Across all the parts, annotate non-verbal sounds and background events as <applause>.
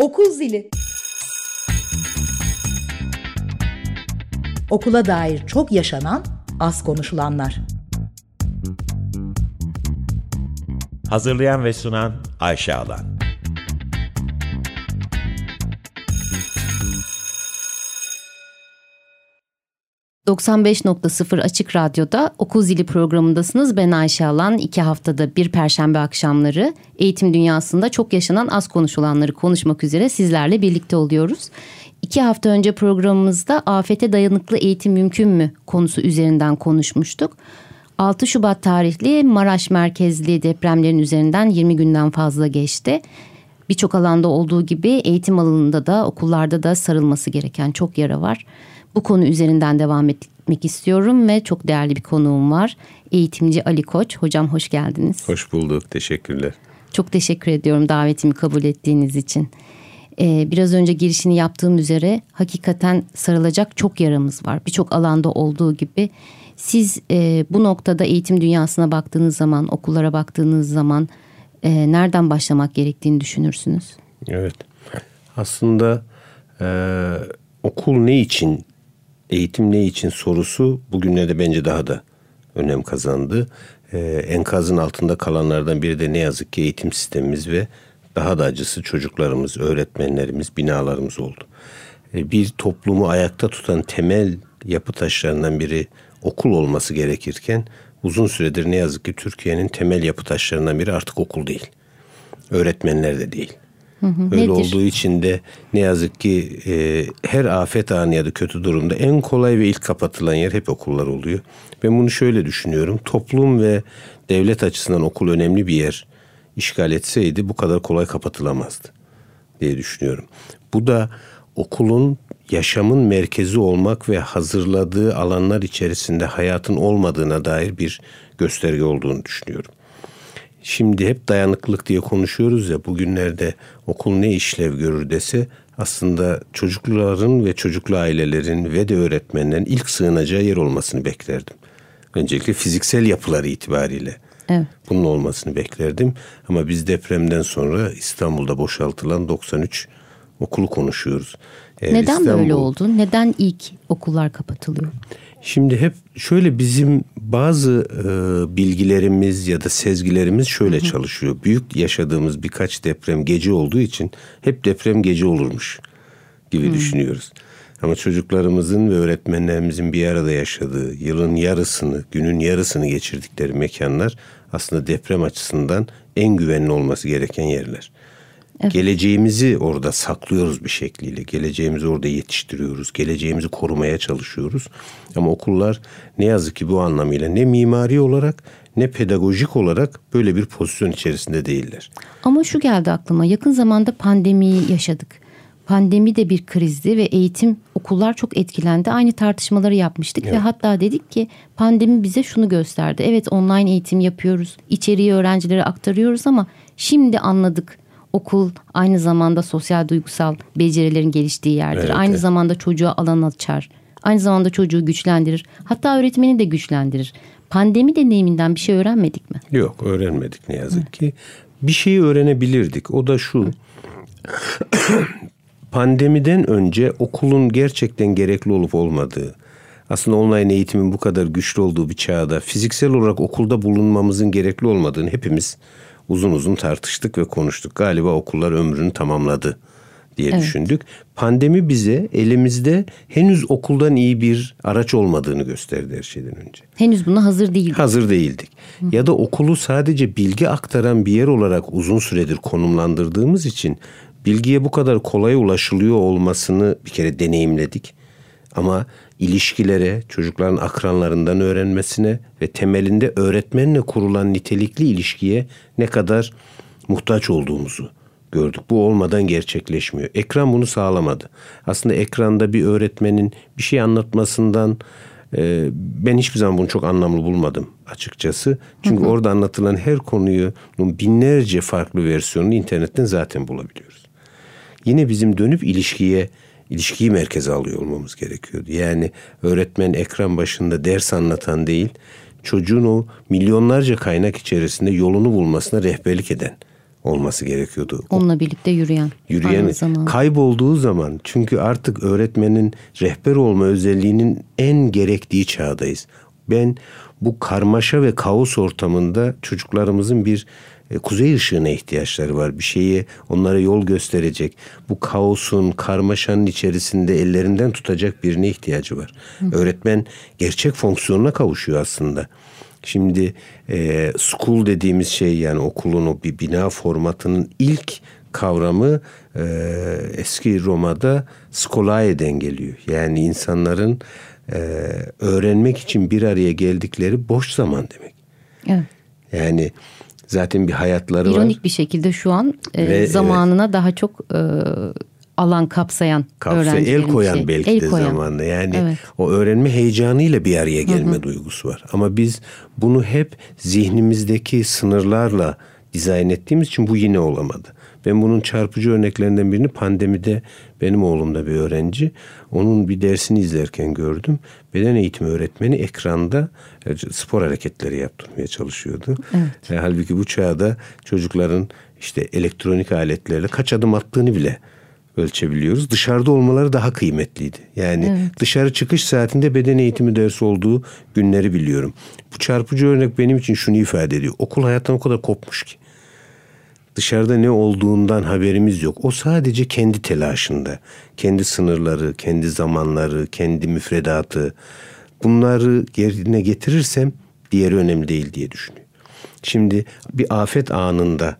Okul zili. Okula dair çok yaşanan, az konuşulanlar. Hazırlayan ve sunan Ayşe Alan. 95.0 Açık Radyo'da Okul Zili programındasınız. Ben Ayşe Alan. iki haftada bir perşembe akşamları eğitim dünyasında çok yaşanan az konuşulanları konuşmak üzere sizlerle birlikte oluyoruz. İki hafta önce programımızda afete dayanıklı eğitim mümkün mü konusu üzerinden konuşmuştuk. 6 Şubat tarihli Maraş merkezli depremlerin üzerinden 20 günden fazla geçti. Birçok alanda olduğu gibi eğitim alanında da okullarda da sarılması gereken çok yara var. Bu konu üzerinden devam etmek istiyorum ve çok değerli bir konuğum var. Eğitimci Ali Koç. Hocam hoş geldiniz. Hoş bulduk. Teşekkürler. Çok teşekkür ediyorum davetimi kabul ettiğiniz için. Ee, biraz önce girişini yaptığım üzere hakikaten sarılacak çok yaramız var. Birçok alanda olduğu gibi siz e, bu noktada eğitim dünyasına baktığınız zaman, okullara baktığınız zaman e, nereden başlamak gerektiğini düşünürsünüz? Evet. Aslında e, okul ne için eğitim ne için sorusu bugünlerde bence daha da önem kazandı. Ee, enkazın altında kalanlardan biri de ne yazık ki eğitim sistemimiz ve daha da acısı çocuklarımız, öğretmenlerimiz, binalarımız oldu. Ee, bir toplumu ayakta tutan temel yapı taşlarından biri okul olması gerekirken uzun süredir ne yazık ki Türkiye'nin temel yapı taşlarından biri artık okul değil. Öğretmenler de değil. Hı hı, Öyle nedir? olduğu için de ne yazık ki e, her afet anı ya da kötü durumda en kolay ve ilk kapatılan yer hep okullar oluyor. Ben bunu şöyle düşünüyorum. Toplum ve devlet açısından okul önemli bir yer işgal etseydi bu kadar kolay kapatılamazdı diye düşünüyorum. Bu da okulun yaşamın merkezi olmak ve hazırladığı alanlar içerisinde hayatın olmadığına dair bir gösterge olduğunu düşünüyorum. Şimdi hep dayanıklılık diye konuşuyoruz ya bugünlerde okul ne işlev görür dese aslında çocukların ve çocuklu ailelerin ve de öğretmenlerin ilk sığınacağı yer olmasını beklerdim. Öncelikle fiziksel yapıları itibariyle. Evet. Bunun olmasını beklerdim. Ama biz depremden sonra İstanbul'da boşaltılan 93 okulu konuşuyoruz. Eğer Neden İstanbul, böyle oldu? Neden ilk okullar kapatılıyor? Şimdi hep şöyle bizim bazı e, bilgilerimiz ya da sezgilerimiz şöyle hı hı. çalışıyor. Büyük yaşadığımız birkaç deprem gece olduğu için hep deprem gece olurmuş gibi hı. düşünüyoruz. Ama çocuklarımızın ve öğretmenlerimizin bir arada yaşadığı, yılın yarısını, günün yarısını geçirdikleri mekanlar aslında deprem açısından en güvenli olması gereken yerler. Evet. Geleceğimizi orada saklıyoruz bir şekliyle. Geleceğimizi orada yetiştiriyoruz. Geleceğimizi korumaya çalışıyoruz. Ama okullar ne yazık ki bu anlamıyla ne mimari olarak ne pedagojik olarak böyle bir pozisyon içerisinde değiller. Ama şu geldi aklıma. Yakın zamanda pandemiyi yaşadık. Pandemi de bir krizdi ve eğitim okullar çok etkilendi. Aynı tartışmaları yapmıştık evet. ve hatta dedik ki pandemi bize şunu gösterdi. Evet online eğitim yapıyoruz. içeriği öğrencilere aktarıyoruz ama şimdi anladık okul aynı zamanda sosyal duygusal becerilerin geliştiği yerdir. Evet, aynı evet. zamanda çocuğa alan açar. Aynı zamanda çocuğu güçlendirir. Hatta öğretmeni de güçlendirir. Pandemi deneyiminden bir şey öğrenmedik mi? Yok öğrenmedik ne yazık Hı. ki. Bir şeyi öğrenebilirdik. O da şu. <coughs> Pandemiden önce okulun gerçekten gerekli olup olmadığı, aslında online eğitimin bu kadar güçlü olduğu bir çağda fiziksel olarak okulda bulunmamızın gerekli olmadığını hepimiz uzun uzun tartıştık ve konuştuk. Galiba okullar ömrünü tamamladı diye evet. düşündük. Pandemi bize elimizde henüz okuldan iyi bir araç olmadığını gösterdi her şeyden önce. Henüz buna hazır değildik. Hazır değildik. Hı. Ya da okulu sadece bilgi aktaran bir yer olarak uzun süredir konumlandırdığımız için bilgiye bu kadar kolay ulaşılıyor olmasını bir kere deneyimledik. Ama ilişkilere, çocukların akranlarından öğrenmesine ve temelinde öğretmenle kurulan nitelikli ilişkiye ne kadar muhtaç olduğumuzu gördük. Bu olmadan gerçekleşmiyor. Ekran bunu sağlamadı. Aslında ekranda bir öğretmenin bir şey anlatmasından e, ben hiçbir zaman bunu çok anlamlı bulmadım açıkçası. Çünkü hı hı. orada anlatılan her konuyu binlerce farklı versiyonunu internetten zaten bulabiliyoruz. Yine bizim dönüp ilişkiye ilişkiyi merkeze alıyor olmamız gerekiyordu. Yani öğretmen ekran başında ders anlatan değil, çocuğun o milyonlarca kaynak içerisinde yolunu bulmasına rehberlik eden olması gerekiyordu. Onunla birlikte yürüyen. Yürüyen aynı zamanda. kaybolduğu zaman çünkü artık öğretmenin rehber olma özelliğinin en gerektiği çağdayız. Ben bu karmaşa ve kaos ortamında çocuklarımızın bir kuzey ışığına ihtiyaçları var. Bir şeyi onlara yol gösterecek. Bu kaosun, karmaşanın içerisinde ellerinden tutacak birine ihtiyacı var. Öğretmen gerçek fonksiyonuna kavuşuyor aslında. Şimdi e, school dediğimiz şey yani okulun o bir bina formatının ilk kavramı e, eski Roma'da skolae'den geliyor. Yani insanların e, öğrenmek için bir araya geldikleri boş zaman demek. Evet. Yani zaten bir hayatları İronik var. bir şekilde şu an e, Ve, zamanına daha çok e, alan kapsayan Kapsa el koyan şey. belki El de koyan. zamanla. Yani Evet. o öğrenme heyecanıyla bir araya gelme duygusu var. Ama biz bunu hep zihnimizdeki sınırlarla dizayn ettiğimiz için bu yine olamadı. Ben bunun çarpıcı örneklerinden birini pandemide benim oğlum da bir öğrenci. Onun bir dersini izlerken gördüm. Beden eğitimi öğretmeni ekranda e, spor hareketleri yaptırmaya çalışıyordu. E, halbuki bu çağda çocukların işte elektronik aletlerle kaç adım attığını bile ölçebiliyoruz. Dışarıda olmaları daha kıymetliydi. Yani dışarı çıkış saatinde beden eğitimi dersi olduğu günleri biliyorum. Bu çarpıcı örnek benim için şunu ifade ediyor. Okul hayattan o kadar kopmuş ki. Dışarıda ne olduğundan haberimiz yok. O sadece kendi telaşında. Kendi sınırları, kendi zamanları, kendi müfredatı. Bunları yerine getirirsem diğeri önemli değil diye düşünüyor. Şimdi bir afet anında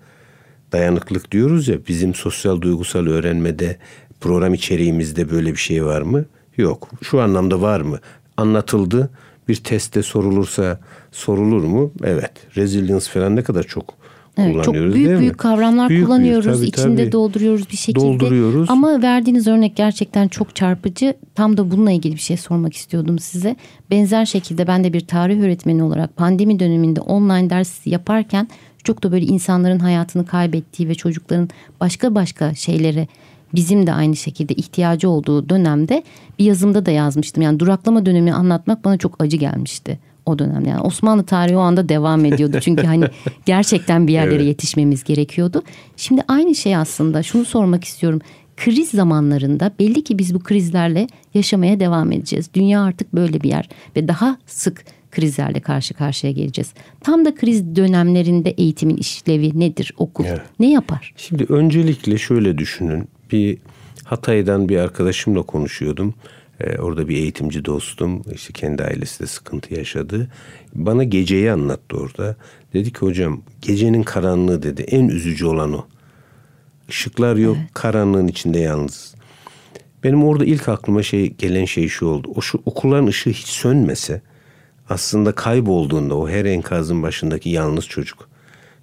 dayanıklık diyoruz ya bizim sosyal duygusal öğrenmede program içeriğimizde böyle bir şey var mı? Yok. Şu anlamda var mı? Anlatıldı. Bir testte sorulursa sorulur mu? Evet. Resilience falan ne kadar çok Evet, çok kullanıyoruz büyük değil mi? büyük kavramlar Büyük büyük, kullanıyoruz. tabii, içinde tabii. dolduruyoruz bir şekilde. Dolduruyoruz. Ama verdiğiniz örnek gerçekten çok çarpıcı. Tam da bununla ilgili bir şey sormak istiyordum size. Benzer şekilde ben de bir tarih öğretmeni olarak pandemi döneminde online ders yaparken çok da böyle insanların hayatını kaybettiği ve çocukların başka başka şeylere bizim de aynı şekilde ihtiyacı olduğu dönemde bir yazımda da yazmıştım. Yani duraklama dönemini anlatmak bana çok acı gelmişti o dönemde. Yani Osmanlı tarihi o anda devam ediyordu. <laughs> Çünkü hani gerçekten bir yerlere Evet. yetişmemiz gerekiyordu. Şimdi aynı şey aslında şunu sormak istiyorum. Kriz zamanlarında belli ki biz bu krizlerle yaşamaya devam edeceğiz. Dünya artık böyle bir yer ve daha sık krizlerle karşı karşıya geleceğiz. Tam da kriz dönemlerinde eğitimin işlevi nedir? Okul Evet. ne yapar? Şimdi öncelikle şöyle düşünün. Bir Hatay'dan bir arkadaşımla konuşuyordum. Ee, orada bir eğitimci dostum. İşte kendi ailesi de sıkıntı yaşadı. Bana geceyi anlattı orada. Dedi ki hocam gecenin karanlığı dedi. En üzücü olan o. Işıklar yok. Karanlığın içinde yalnız. Benim orada ilk aklıma şey gelen şey şu oldu. O şu okulların ışığı hiç sönmese aslında kaybolduğunda o her enkazın başındaki yalnız çocuk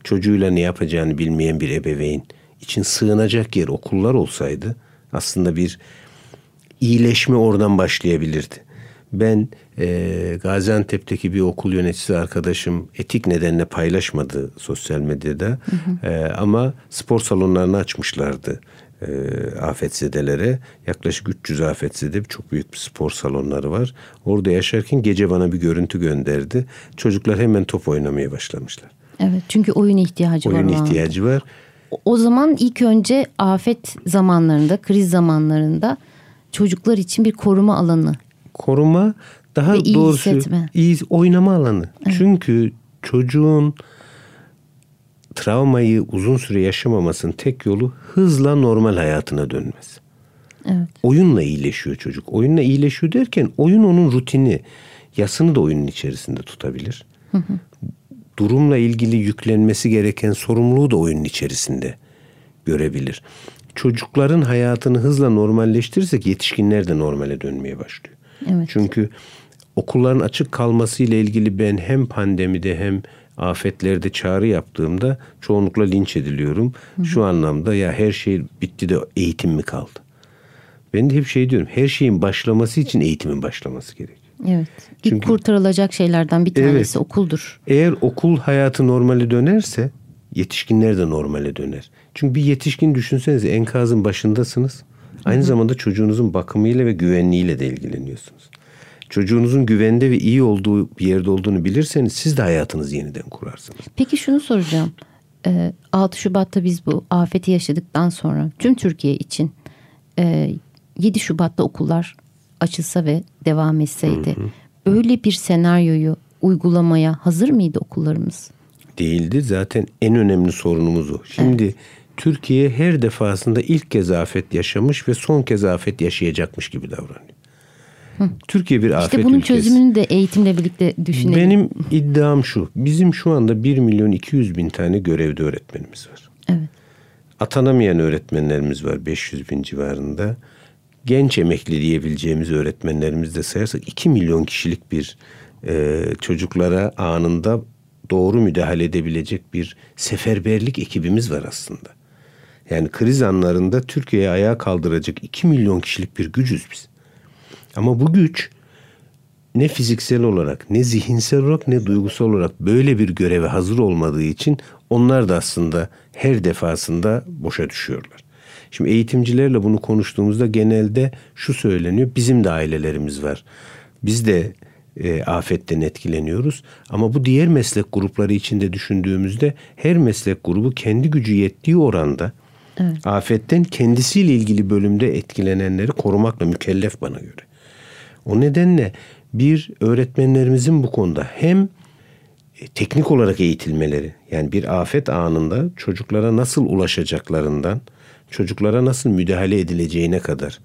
çocuğuyla ne yapacağını bilmeyen bir ebeveyn için sığınacak yer okullar olsaydı aslında bir iyileşme oradan başlayabilirdi. Ben e, Gaziantep'teki bir okul yöneticisi arkadaşım etik nedenle paylaşmadı sosyal medyada. E, ama spor salonlarını açmışlardı e, afetzedelere. Yaklaşık 300 afetzede çok büyük bir spor salonları var. Orada yaşarken gece bana bir görüntü gönderdi. Çocuklar hemen top oynamaya başlamışlar. Evet çünkü oyun ihtiyacı Oyun var. o anda. ihtiyacı var. O zaman ilk önce afet zamanlarında, kriz zamanlarında çocuklar için bir koruma alanı. koruma daha Ve iyi doğrusu hissetme. iyi oynama alanı. Çünkü çocuğun travmayı uzun süre yaşamamasının tek yolu hızla normal hayatına dönmesi. Evet. Oyunla iyileşiyor çocuk. Oyunla iyileşiyor derken oyun onun rutini, yasını da oyunun içerisinde tutabilir. Durumla ilgili yüklenmesi gereken sorumluluğu da oyunun içerisinde görebilir. Çocukların hayatını hızla normalleştirirsek yetişkinler de normale dönmeye başlıyor. Evet. Çünkü okulların açık kalması ile ilgili ben hem pandemide hem afetlerde çağrı yaptığımda çoğunlukla linç ediliyorum. Şu anlamda ya her şey bitti de eğitim mi kaldı? Ben de hep şey diyorum. Her şeyin başlaması için eğitimin başlaması gerekiyor. Evet. İlk Çünkü- kurtarılacak şeylerden bir tanesi Evet. okuldur. Eğer okul hayatı normale dönerse yetişkinler de normale döner. Çünkü bir yetişkin düşünsenize enkazın başındasınız. Aynı zamanda çocuğunuzun bakımıyla ve güvenliğiyle de ilgileniyorsunuz. Çocuğunuzun güvende ve iyi olduğu bir yerde olduğunu bilirseniz siz de hayatınızı yeniden kurarsınız. Peki şunu soracağım. e, 6 Şubat'ta biz bu afeti yaşadıktan sonra tüm Türkiye için e, 7 Şubat'ta okullar açılsa ve devam etseydi böyle bir senaryoyu uygulamaya hazır mıydı okullarımız? Değildi. Zaten en önemli sorunumuz o. Şimdi Türkiye her defasında ilk kez afet yaşamış ve son kez afet yaşayacakmış gibi davranıyor. Türkiye bir afet İşte bunun ülkesi. çözümünü de eğitimle birlikte düşünelim. Benim iddiam şu. Bizim şu anda 1 milyon 200 bin tane görevde öğretmenimiz var. Evet. Atanamayan öğretmenlerimiz var 500 bin civarında. Genç emekli diyebileceğimiz öğretmenlerimiz de sayarsak 2 milyon kişilik bir e, çocuklara anında doğru müdahale edebilecek bir seferberlik ekibimiz var aslında. Yani kriz anlarında Türkiye'yi ayağa kaldıracak 2 milyon kişilik bir gücüz biz. Ama bu güç ne fiziksel olarak ne zihinsel olarak ne duygusal olarak böyle bir göreve hazır olmadığı için onlar da aslında her defasında boşa düşüyorlar. Şimdi eğitimcilerle bunu konuştuğumuzda genelde şu söyleniyor. Bizim de ailelerimiz var. Biz de e, afetten etkileniyoruz. Ama bu diğer meslek grupları içinde düşündüğümüzde her meslek grubu kendi gücü yettiği oranda afetten kendisiyle ilgili bölümde etkilenenleri korumakla mükellef bana göre. O nedenle bir öğretmenlerimizin bu konuda hem e, teknik olarak eğitilmeleri yani bir afet anında çocuklara nasıl ulaşacaklarından çocuklara nasıl müdahale edileceğine kadar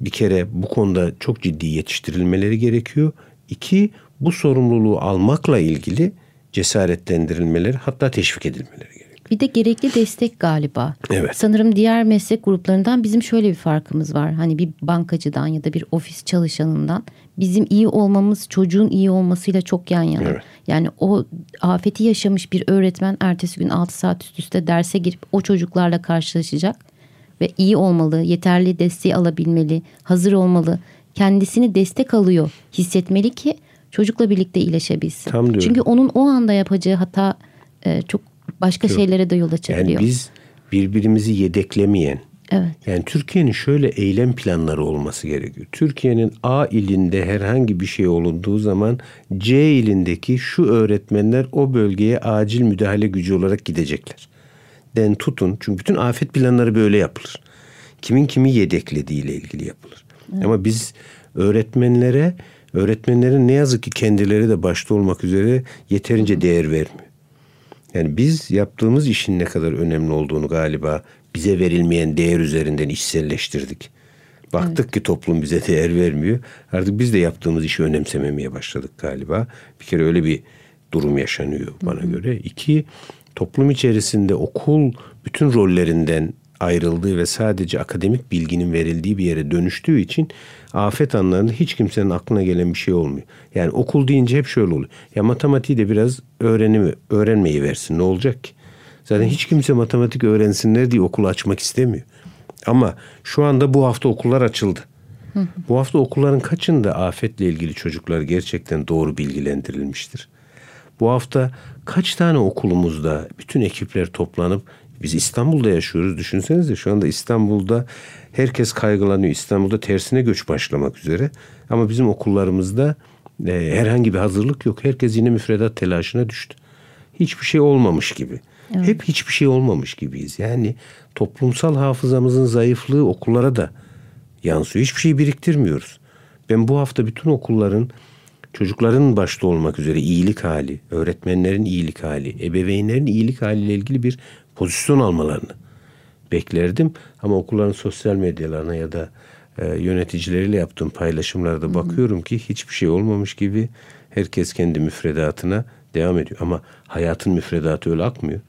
bir kere bu konuda çok ciddi yetiştirilmeleri gerekiyor. İki bu sorumluluğu almakla ilgili cesaretlendirilmeleri hatta teşvik edilmeleri gerekiyor. Bir de gerekli destek galiba. Evet. Sanırım diğer meslek gruplarından bizim şöyle bir farkımız var. Hani bir bankacıdan ya da bir ofis çalışanından bizim iyi olmamız çocuğun iyi olmasıyla çok yan yana. Evet. Yani o afeti yaşamış bir öğretmen ertesi gün 6 saat üst üste derse girip o çocuklarla karşılaşacak ve iyi olmalı, yeterli desteği alabilmeli, hazır olmalı. Kendisini destek alıyor, hissetmeli ki çocukla birlikte iyileşebilsin. Tam diyorum. Çünkü onun o anda yapacağı hata e, çok başka şeylere de yol açabiliyor. Yani biz birbirimizi yedeklemeyen Evet. yani Türkiye'nin şöyle eylem planları olması gerekiyor. Türkiye'nin A ilinde herhangi bir şey olunduğu zaman C ilindeki şu öğretmenler o bölgeye acil müdahale gücü olarak gidecekler. Den tutun. Çünkü bütün afet planları böyle yapılır. Kimin kimi yedeklediğiyle ilgili yapılır. Ama biz öğretmenlere öğretmenlerin ne yazık ki kendileri de başta olmak üzere yeterince değer vermiyor. Yani biz yaptığımız işin ne kadar önemli olduğunu galiba bize verilmeyen değer üzerinden içselleştirdik. Baktık ki toplum bize değer vermiyor. Artık biz de yaptığımız işi önemsememeye başladık galiba. Bir kere öyle bir durum yaşanıyor bana göre. İki, toplum içerisinde okul bütün rollerinden ayrıldığı ve sadece akademik bilginin verildiği bir yere dönüştüğü için afet anlarında hiç kimsenin aklına gelen bir şey olmuyor. Yani okul deyince hep şöyle oluyor. Ya matematiği de biraz öğrenimi, öğrenmeyi versin ne olacak ki? Zaten hiç kimse matematik öğrensinler diye okul açmak istemiyor. Ama şu anda bu hafta okullar açıldı. Bu hafta okulların kaçında afetle ilgili çocuklar gerçekten doğru bilgilendirilmiştir? Bu hafta kaç tane okulumuzda bütün ekipler toplanıp biz İstanbul'da yaşıyoruz düşünsenize şu anda İstanbul'da herkes kaygılanıyor. İstanbul'da tersine göç başlamak üzere ama bizim okullarımızda e, herhangi bir hazırlık yok. Herkes yine müfredat telaşına düştü. Hiçbir şey olmamış gibi. Hep hiçbir şey olmamış gibiyiz. Yani toplumsal hafızamızın zayıflığı okullara da yansıyor. Hiçbir şey biriktirmiyoruz. Ben bu hafta bütün okulların çocukların başta olmak üzere iyilik hali, öğretmenlerin iyilik hali, ebeveynlerin iyilik haliyle ilgili bir pozisyon almalarını beklerdim. Ama okulların sosyal medyalarına ya da e, yöneticileriyle yaptığım paylaşımlarda bakıyorum ki hiçbir şey olmamış gibi herkes kendi müfredatına devam ediyor. Ama hayatın müfredatı öyle akmıyor.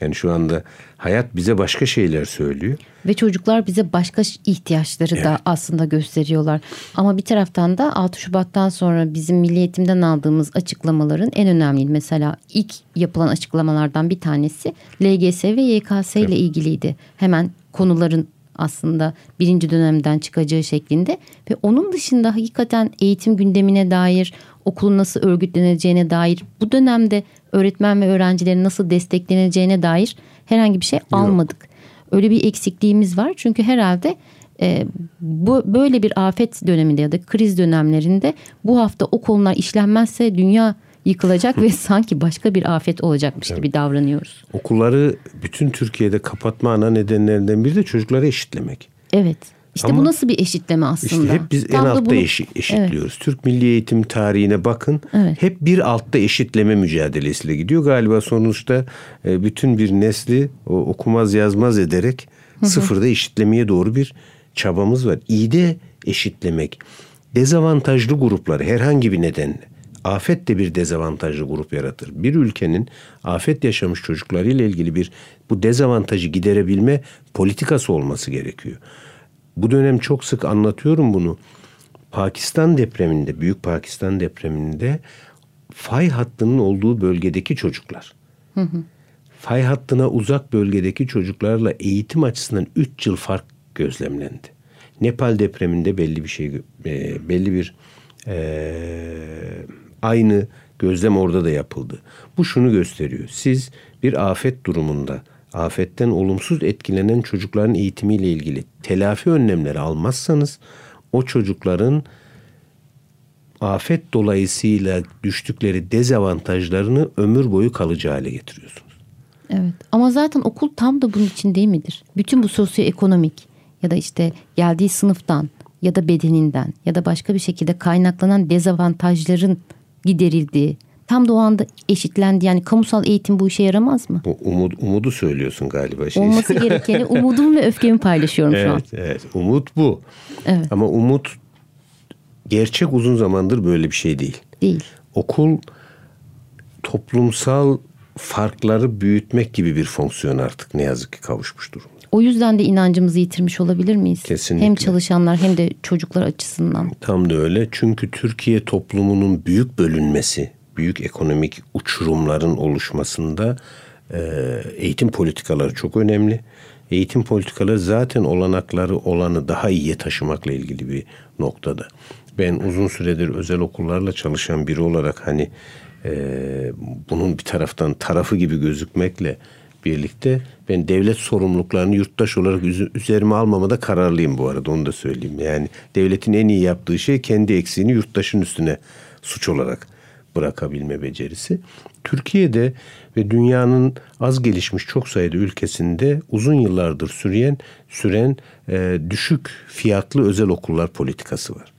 Yani şu anda hayat bize başka şeyler söylüyor. Ve çocuklar bize başka ihtiyaçları da aslında gösteriyorlar. Ama bir taraftan da 6 Şubat'tan sonra bizim Milli Eğitim'den aldığımız açıklamaların en önemli mesela ilk yapılan açıklamalardan bir tanesi LGS ve YKS ile ilgiliydi. Hemen konuların aslında birinci dönemden çıkacağı şeklinde ve onun dışında hakikaten eğitim gündemine dair okulun nasıl örgütleneceğine dair bu dönemde öğretmen ve öğrencilerin nasıl destekleneceğine dair herhangi bir şey almadık. Öyle bir eksikliğimiz var çünkü herhalde e, bu böyle bir afet döneminde ya da kriz dönemlerinde bu hafta o konular işlenmezse dünya yıkılacak ve <laughs> sanki başka bir afet olacakmış gibi davranıyoruz. Okulları bütün Türkiye'de kapatma ana nedenlerinden biri de çocukları eşitlemek. Evet. İşte Ama bu nasıl bir eşitleme aslında? İşte hep biz Tam en altta bunu- eşi- eşitliyoruz. Türk milli eğitim tarihine bakın. Evet. Hep bir altta eşitleme mücadelesiyle gidiyor. Galiba sonuçta e, bütün bir nesli okumaz yazmaz ederek sıfırda eşitlemeye doğru bir çabamız var. İyi de eşitlemek. Dezavantajlı grupları herhangi bir nedenle afet de bir dezavantajlı grup yaratır. Bir ülkenin afet yaşamış çocuklarıyla ilgili bir bu dezavantajı giderebilme politikası olması gerekiyor. Bu dönem çok sık anlatıyorum bunu. Pakistan depreminde, Büyük Pakistan depreminde fay hattının olduğu bölgedeki çocuklar. Fay hattına uzak bölgedeki çocuklarla eğitim açısından 3 yıl fark gözlemlendi. Nepal depreminde belli bir şey, e, belli bir e, aynı gözlem orada da yapıldı. Bu şunu gösteriyor. Siz bir afet durumunda afetten olumsuz etkilenen çocukların eğitimiyle ilgili telafi önlemleri almazsanız o çocukların afet dolayısıyla düştükleri dezavantajlarını ömür boyu kalıcı hale getiriyorsunuz. Evet. Ama zaten okul tam da bunun için değil midir? Bütün bu sosyoekonomik ya da işte geldiği sınıftan ya da bedeninden ya da başka bir şekilde kaynaklanan dezavantajların giderildiği, tam da o anda eşitlendi. Yani kamusal eğitim bu işe yaramaz mı? Bu umut, umudu söylüyorsun galiba. Şey. Olması <laughs> gerekeni umudum ve öfkemi paylaşıyorum şu an. Evet, evet. Umut bu. Evet. Ama umut gerçek uzun zamandır böyle bir şey değil. Değil. Okul toplumsal farkları büyütmek gibi bir fonksiyon artık ne yazık ki kavuşmuş durumda. O yüzden de inancımızı yitirmiş olabilir miyiz? Kesinlikle. Hem çalışanlar hem de çocuklar açısından. Tam da öyle. Çünkü Türkiye toplumunun büyük bölünmesi, büyük ekonomik uçurumların oluşmasında e, eğitim politikaları çok önemli. Eğitim politikaları zaten olanakları olanı daha iyiye taşımakla ilgili bir noktada. Ben uzun süredir özel okullarla çalışan biri olarak hani e, bunun bir taraftan tarafı gibi gözükmekle birlikte ben devlet sorumluluklarını yurttaş olarak üz- üzerime almamada kararlıyım bu arada onu da söyleyeyim. Yani devletin en iyi yaptığı şey kendi eksiğini yurttaşın üstüne suç olarak bırakabilme becerisi. Türkiye'de ve dünyanın az gelişmiş çok sayıda ülkesinde uzun yıllardır süren süren e, düşük fiyatlı özel okullar politikası var.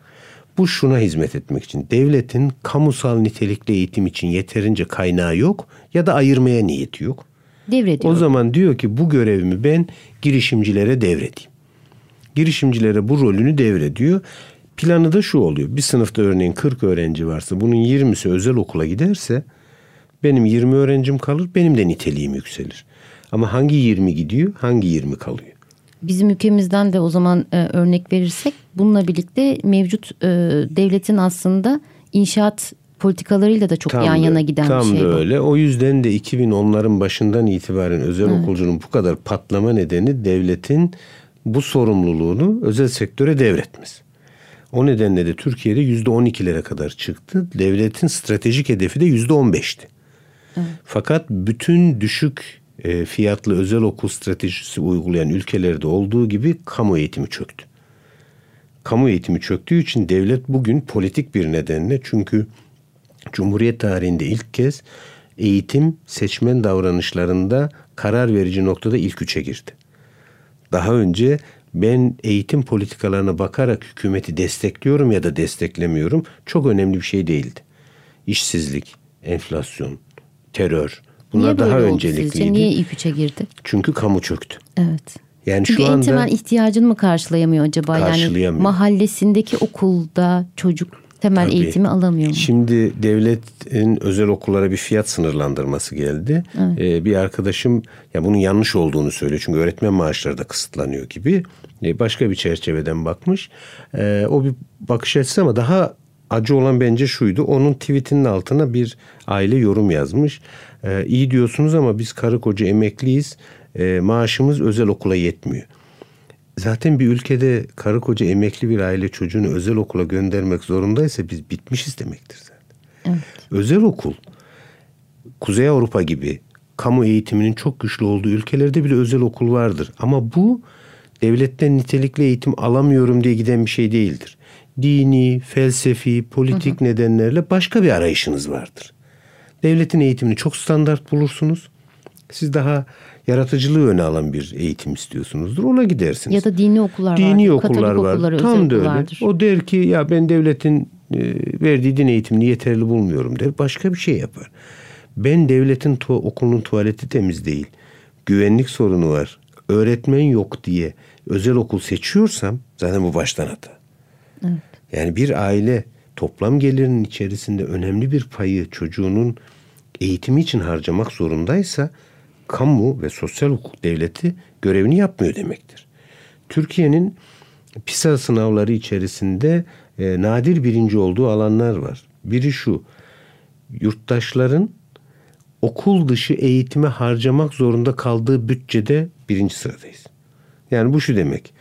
Bu şuna hizmet etmek için devletin kamusal nitelikli eğitim için yeterince kaynağı yok ya da ayırmaya niyeti yok. Devrediyor. O zaman diyor ki bu görevimi ben girişimcilere devredeyim. Girişimcilere bu rolünü devrediyor. Planı da şu oluyor. Bir sınıfta örneğin 40 öğrenci varsa bunun 20'si özel okula giderse benim 20 öğrencim kalır benim de niteliğim yükselir. Ama hangi 20 gidiyor hangi 20 kalıyor? Bizim ülkemizden de o zaman e, örnek verirsek bununla birlikte mevcut e, devletin aslında inşaat politikalarıyla da çok yan da- yana giden tam bir şey da bu. öyle. O yüzden de 2010'ların başından itibaren özel okulcunun bu kadar patlama nedeni devletin bu sorumluluğunu özel sektöre devretmesi. O nedenle de Türkiye'de yüzde 12'lere kadar çıktı. Devletin stratejik hedefi de yüzde 15'ti. Fakat bütün düşük e, fiyatlı özel okul stratejisi uygulayan ülkelerde olduğu gibi kamu eğitimi çöktü. Kamu eğitimi çöktüğü için devlet bugün politik bir nedenle çünkü Cumhuriyet tarihinde ilk kez eğitim seçmen davranışlarında karar verici noktada ilk üçe girdi. Daha önce ben eğitim politikalarına bakarak hükümeti destekliyorum ya da desteklemiyorum çok önemli bir şey değildi. İşsizlik, enflasyon, terör bunlar Niye daha öncelikliydi. sizce? Niye ilk üçe girdi? Çünkü kamu çöktü. Evet. Yani Çünkü şu en anda temel ihtiyacını mı karşılayamıyor acaba? Yani Karşılayamıyor. mahallesindeki okulda çocuk temel Tabii. eğitimi alamıyor mu? Şimdi devletin özel okullara bir fiyat sınırlandırması geldi. Ee, bir arkadaşım ya bunun yanlış olduğunu söylüyor. Çünkü öğretmen maaşları da kısıtlanıyor gibi. Ee, başka bir çerçeveden bakmış. Ee, o bir bakış açısı ama daha acı olan bence şuydu. Onun tweetinin altına bir aile yorum yazmış. Ee, iyi diyorsunuz ama biz karı koca emekliyiz. Ee, maaşımız özel okula yetmiyor. Zaten bir ülkede karı koca emekli bir aile çocuğunu özel okula göndermek zorundaysa biz bitmişiz demektir zaten. Özel okul Kuzey Avrupa gibi kamu eğitiminin çok güçlü olduğu ülkelerde bile özel okul vardır. Ama bu devletten nitelikli eğitim alamıyorum diye giden bir şey değildir. Dini, felsefi, politik nedenlerle başka bir arayışınız vardır. Devletin eğitimini çok standart bulursunuz. Siz daha yaratıcılığı öne alan bir eğitim istiyorsunuzdur. Ona gidersiniz. Ya da dini okullar var. Dini okullar var. Okulları, Tam da öyle. okullardır. O der ki ya ben devletin e, verdiği din eğitimini yeterli bulmuyorum der. Başka bir şey yapar. Ben devletin tu- okulunun tuvaleti temiz değil. Güvenlik sorunu var. Öğretmen yok diye özel okul seçiyorsam zaten bu baştan hata. Yani bir aile toplam gelirinin içerisinde önemli bir payı çocuğunun eğitimi için harcamak zorundaysa kamu ve sosyal hukuk devleti görevini yapmıyor demektir. Türkiye'nin PISA sınavları içerisinde e, nadir birinci olduğu alanlar var. Biri şu, yurttaşların okul dışı eğitime harcamak zorunda kaldığı bütçede birinci sıradayız. Yani bu şu demek.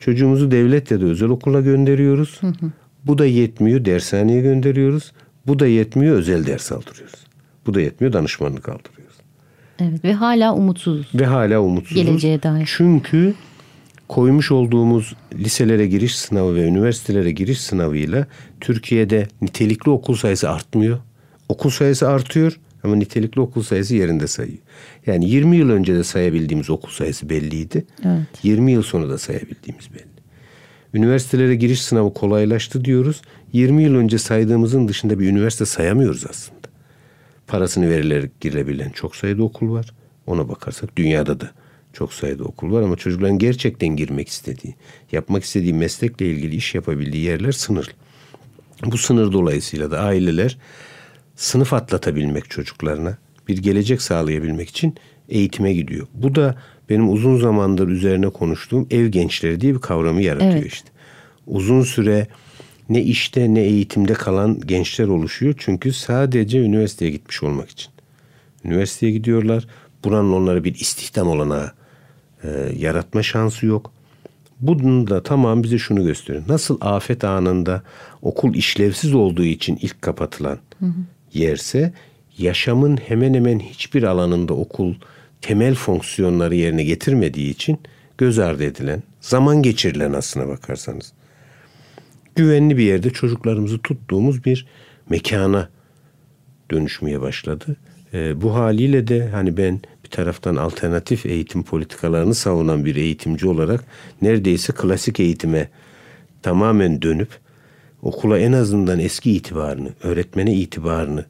Çocuğumuzu devlet ya da özel okula gönderiyoruz. Bu da yetmiyor dershaneye gönderiyoruz. Bu da yetmiyor özel ders aldırıyoruz. Bu da yetmiyor danışmanlık aldırıyoruz. Evet ve hala umutsuzuz. Ve hala umutsuzuz. Geleceğe dair. Çünkü koymuş olduğumuz liselere giriş sınavı ve üniversitelere giriş sınavıyla Türkiye'de nitelikli okul sayısı artmıyor. Okul sayısı artıyor ama nitelikli okul sayısı yerinde sayıyor. Yani 20 yıl önce de sayabildiğimiz okul sayısı belliydi. Evet. 20 yıl sonra da sayabildiğimiz belli. Üniversitelere giriş sınavı kolaylaştı diyoruz. 20 yıl önce saydığımızın dışında bir üniversite sayamıyoruz aslında. Parasını verilerek girilebilen çok sayıda okul var. Ona bakarsak dünyada da çok sayıda okul var ama çocukların gerçekten girmek istediği, yapmak istediği meslekle ilgili iş yapabildiği yerler sınırlı. Bu sınır dolayısıyla da aileler sınıf atlatabilmek çocuklarına, bir gelecek sağlayabilmek için eğitime gidiyor. Bu da benim uzun zamandır üzerine konuştuğum ev gençleri diye bir kavramı yaratıyor Evet. işte. Uzun süre ne işte ne eğitimde kalan gençler oluşuyor. Çünkü sadece üniversiteye gitmiş olmak için. Üniversiteye gidiyorlar. Buranın onlara bir istihdam olanağı e, yaratma şansı yok. Bunun da tamam bize şunu gösteriyor. Nasıl afet anında okul işlevsiz olduğu için ilk kapatılan yerse yaşamın hemen hemen hiçbir alanında okul temel fonksiyonları yerine getirmediği için göz ardı edilen, zaman geçirilen aslına bakarsanız güvenli bir yerde çocuklarımızı tuttuğumuz bir mekana dönüşmeye başladı. Ee, bu haliyle de hani ben bir taraftan alternatif eğitim politikalarını savunan bir eğitimci olarak neredeyse klasik eğitime tamamen dönüp okula en azından eski itibarını, öğretmene itibarını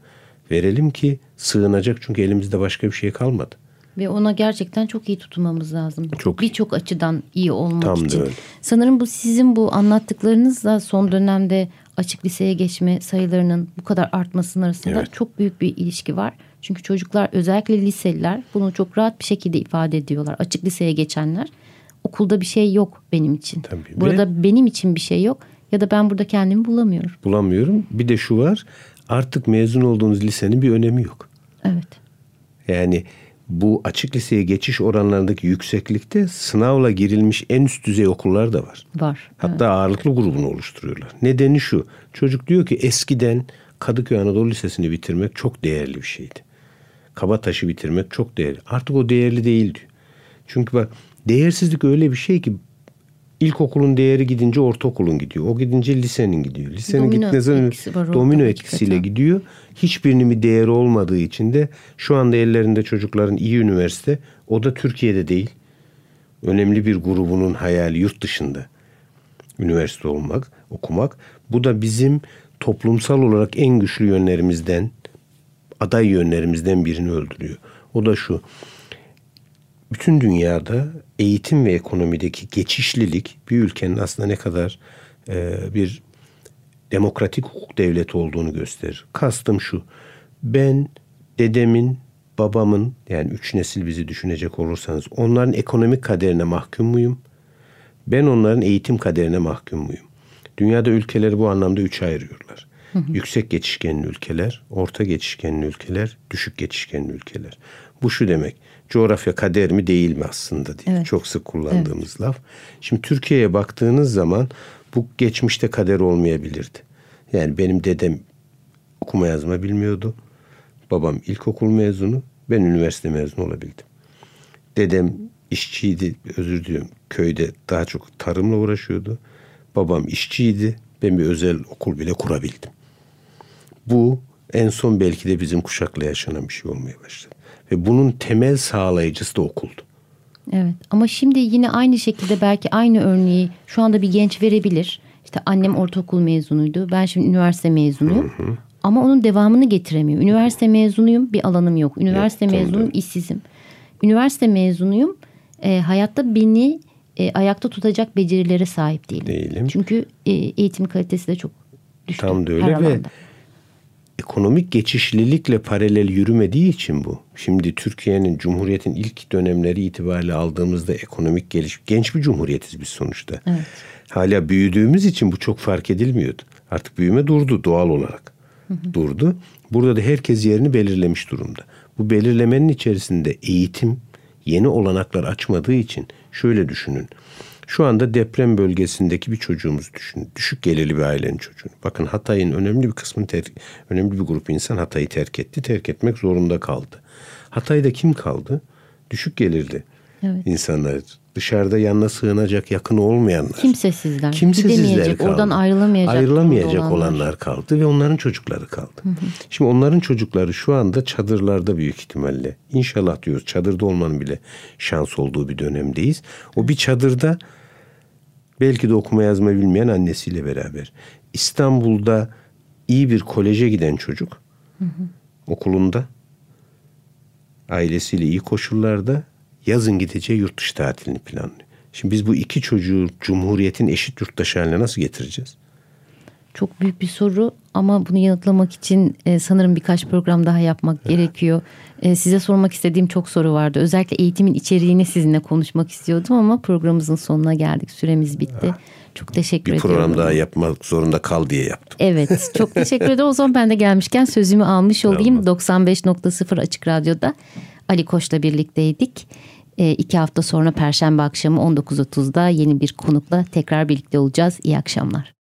verelim ki sığınacak çünkü elimizde başka bir şey kalmadı. Ve ona gerçekten çok iyi tutunmamız lazım. Çok. Birçok açıdan iyi olmak Tam için. öyle. Sanırım bu sizin bu anlattıklarınızla son dönemde açık liseye geçme sayılarının bu kadar artmasının arasında Evet. çok büyük bir ilişki var. Çünkü çocuklar özellikle liseliler bunu çok rahat bir şekilde ifade ediyorlar. Açık liseye geçenler okulda bir şey yok benim için. Tabii. Burada benim için bir şey yok ya da ben burada kendimi bulamıyorum. Bulamıyorum. Bir de şu var artık mezun olduğunuz lisenin bir önemi yok. Evet. Yani bu açık liseye geçiş oranlarındaki yükseklikte sınavla girilmiş en üst düzey okullar da var. Var. Hatta ağırlıklı grubunu oluşturuyorlar. Nedeni şu. Çocuk diyor ki eskiden Kadıköy Anadolu Lisesi'ni bitirmek çok değerli bir şeydi. Kabataş'ı bitirmek çok değerli. Artık o değerli değil diyor. Çünkü bak değersizlik öyle bir şey ki ilkokulun değeri gidince ortaokulun gidiyor. O gidince lisenin gidiyor. Lisenin Domino zaman etkisi var domino hakikaten. etkisiyle gidiyor. Hiçbirinin bir değeri olmadığı için de şu anda ellerinde çocukların iyi üniversite. O da Türkiye'de değil. Önemli bir grubunun hayali yurt dışında üniversite olmak, okumak. Bu da bizim toplumsal olarak en güçlü yönlerimizden, aday yönlerimizden birini öldürüyor. O da şu. Bütün dünyada eğitim ve ekonomideki geçişlilik bir ülkenin aslında ne kadar e, bir demokratik hukuk devleti olduğunu gösterir. Kastım şu. Ben dedemin, babamın yani üç nesil bizi düşünecek olursanız onların ekonomik kaderine mahkum muyum? Ben onların eğitim kaderine mahkum muyum? Dünyada ülkeleri bu anlamda üçe ayırıyorlar. Yüksek geçişkenli ülkeler, orta geçişkenli ülkeler, düşük geçişkenli ülkeler. Bu şu demek. Coğrafya kader mi değil mi aslında diye Evet. çok sık kullandığımız laf. Şimdi Türkiye'ye baktığınız zaman bu geçmişte kader olmayabilirdi. Yani benim dedem okuma yazma bilmiyordu. Babam ilkokul mezunu, ben üniversite mezunu olabildim. Dedem işçiydi, özür diliyorum. Köyde daha çok tarımla uğraşıyordu. Babam işçiydi. Ben bir özel okul bile kurabildim. Bu en son belki de bizim kuşakla yaşanan bir şey olmaya başladı. Ve bunun temel sağlayıcısı da okuldu. Evet ama şimdi yine aynı şekilde belki aynı örneği şu anda bir genç verebilir. İşte annem ortaokul mezunuydu. Ben şimdi üniversite mezunuyum. Ama onun devamını getiremiyor. Üniversite mezunuyum bir alanım yok. Üniversite Yok, mezunuyum da. işsizim. Üniversite mezunuyum e, hayatta beni e, ayakta tutacak becerilere sahip değilim. Değilim. Çünkü e, eğitim kalitesi de çok düştü. Tam da öyle ve alanda. Ekonomik geçişlilikle paralel yürümediği için bu. Şimdi Türkiye'nin Cumhuriyet'in ilk dönemleri itibariyle aldığımızda ekonomik geliş genç bir cumhuriyetiz biz sonuçta. Hala büyüdüğümüz için bu çok fark edilmiyordu. Artık büyüme durdu doğal olarak. Durdu. Burada da herkes yerini belirlemiş durumda. Bu belirlemenin içerisinde eğitim yeni olanaklar açmadığı için şöyle düşünün. Şu anda deprem bölgesindeki bir çocuğumuzu düşünün. Düşük gelirli bir ailenin çocuğunu. Bakın Hatay'ın önemli bir kısmını ter- önemli bir grup insan Hatay'ı terk etti. Terk etmek zorunda kaldı. Hatay'da kim kaldı? Düşük gelirli insanlar. Dışarıda yanına sığınacak yakını olmayanlar. Kimsesizler. Kimsesizler kaldı. oradan ayrılamayacak Ayrılamayacak olanlar. olanlar. kaldı ve onların çocukları kaldı. Şimdi onların çocukları şu anda çadırlarda büyük ihtimalle. İnşallah diyoruz çadırda olmanın bile şans olduğu bir dönemdeyiz. O bir çadırda belki de okuma yazma bilmeyen annesiyle beraber. İstanbul'da iyi bir koleje giden çocuk okulunda ailesiyle iyi koşullarda yazın gideceği yurt dışı tatilini planlıyor. Şimdi biz bu iki çocuğu Cumhuriyet'in eşit yurttaşı haline nasıl getireceğiz? Çok büyük bir soru ama bunu yanıtlamak için e, sanırım birkaç program daha yapmak gerekiyor. E, size sormak istediğim çok soru vardı. Özellikle eğitimin içeriğini sizinle konuşmak istiyordum ama programımızın sonuna geldik. Süremiz bitti. Çok teşekkür Bir ediyorum. program daha yapmak zorunda kal diye yaptım. Evet çok <laughs> teşekkür ederim. O zaman ben de gelmişken sözümü almış olayım. 95.0 Açık Radyo'da Ali Koç'la birlikteydik. E, iki hafta sonra Perşembe akşamı 19.30'da yeni bir konukla tekrar birlikte olacağız. İyi akşamlar.